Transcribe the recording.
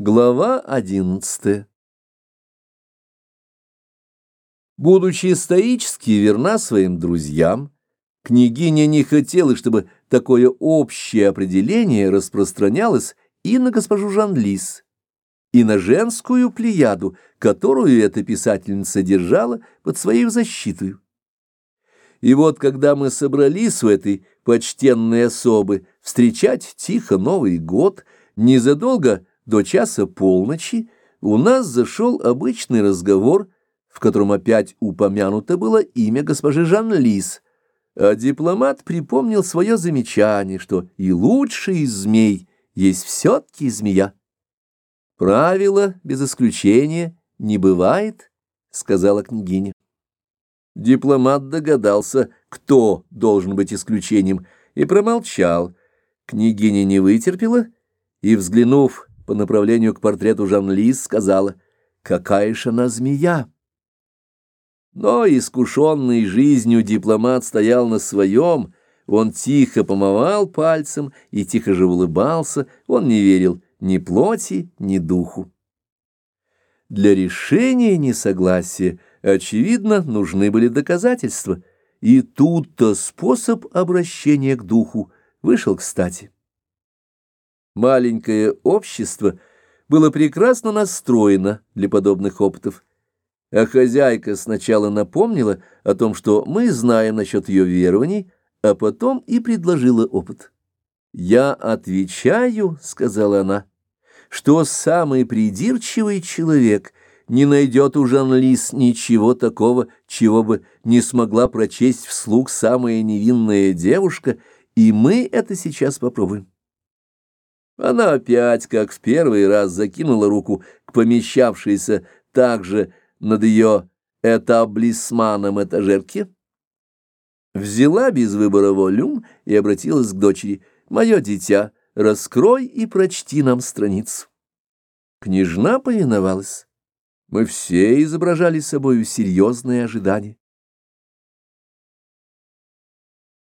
Глава одиннадцатая Будучи стоически верна своим друзьям, княгиня не хотела, чтобы такое общее определение распространялось и на госпожу Жан-Лис, и на женскую плеяду, которую эта писательница держала под своей защитой. И вот, когда мы собрались у этой почтенной особы встречать тихо Новый год, незадолго до часа полночи у нас зашел обычный разговор, в котором опять упомянуто было имя госпожи Жан-Лис, а дипломат припомнил свое замечание, что и лучший из змей есть все-таки змея. «Правило, без исключения, не бывает», — сказала княгиня. Дипломат догадался, кто должен быть исключением, и промолчал. Княгиня не вытерпела и, взглянув по направлению к портрету Жан-Лис, сказала, «Какая же она змея!» Но искушенный жизнью дипломат стоял на своем, он тихо помывал пальцем и тихо же улыбался, он не верил ни плоти, ни духу. Для решения несогласия, очевидно, нужны были доказательства, и тут-то способ обращения к духу вышел кстати. Маленькое общество было прекрасно настроено для подобных опытов, а хозяйка сначала напомнила о том, что мы знаем насчет ее верований, а потом и предложила опыт. «Я отвечаю», — сказала она, — «что самый придирчивый человек не найдет у Жан-Лис ничего такого, чего бы не смогла прочесть вслух самая невинная девушка, и мы это сейчас попробуем». Она опять, как в первый раз, закинула руку к помещавшейся также над ее этаблисманом этажерке, взяла без выбора волюм и обратилась к дочери. «Мое дитя, раскрой и прочти нам страницу». Княжна повиновалась. Мы все изображали собою серьезное ожидание.